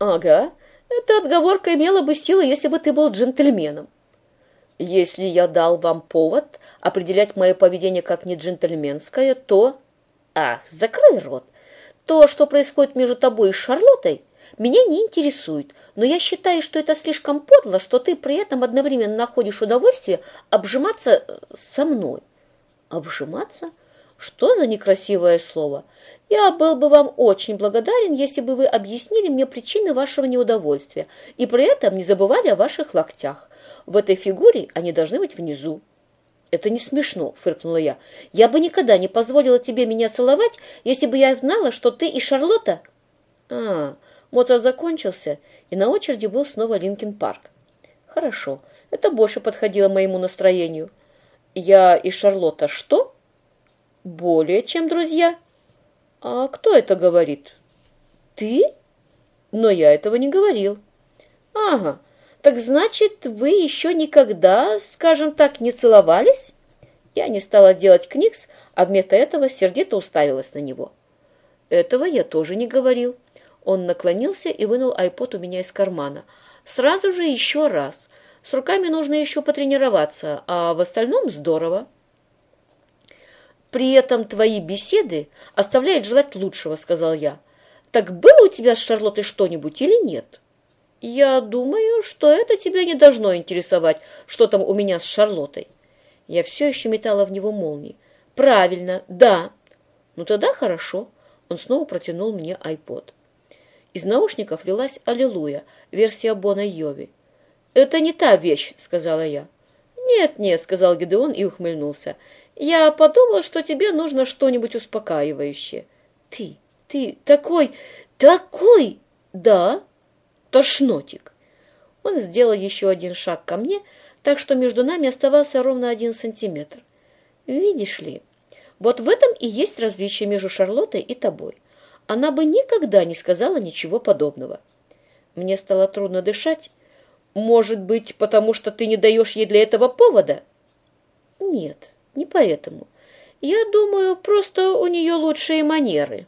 Ага, эта отговорка имела бы силу, если бы ты был джентльменом. Если я дал вам повод определять мое поведение как не джентльменское, то... Ах, закрой рот. То, что происходит между тобой и Шарлоттой, меня не интересует, но я считаю, что это слишком подло, что ты при этом одновременно находишь удовольствие обжиматься э, со мной. Обжиматься? Что за некрасивое слово? Я был бы вам очень благодарен, если бы вы объяснили мне причины вашего неудовольствия и при этом не забывали о ваших локтях. В этой фигуре они должны быть внизу. «Это не смешно», — фыркнула я. «Я бы никогда не позволила тебе меня целовать, если бы я знала, что ты и Шарлотта...» «А, мотор закончился, и на очереди был снова Линкин Парк. Хорошо, это больше подходило моему настроению. Я и Шарлотта что?» «Более чем друзья». «А кто это говорит?» «Ты?» «Но я этого не говорил». «Ага, так значит, вы еще никогда, скажем так, не целовались?» Я не стала делать книгс, а вместо этого сердито уставилась на него. «Этого я тоже не говорил». Он наклонился и вынул айпод у меня из кармана. «Сразу же еще раз. С руками нужно еще потренироваться, а в остальном здорово». «При этом твои беседы оставляют желать лучшего», — сказал я. «Так было у тебя с Шарлоттой что-нибудь или нет?» «Я думаю, что это тебя не должно интересовать, что там у меня с Шарлоттой». Я все еще метала в него молнии. «Правильно, да». «Ну тогда хорошо». Он снова протянул мне айпод. Из наушников лилась «Аллилуйя», версия Бона Йови. «Это не та вещь», — сказала я. «Нет, нет», — сказал Гедеон и ухмыльнулся. «Я подумал, что тебе нужно что-нибудь успокаивающее». «Ты, ты такой, такой!» «Да, тошнотик!» Он сделал еще один шаг ко мне, так что между нами оставался ровно один сантиметр. «Видишь ли, вот в этом и есть различие между Шарлоттой и тобой. Она бы никогда не сказала ничего подобного». Мне стало трудно дышать. «Может быть, потому что ты не даешь ей для этого повода?» «Нет, не поэтому. Я думаю, просто у нее лучшие манеры».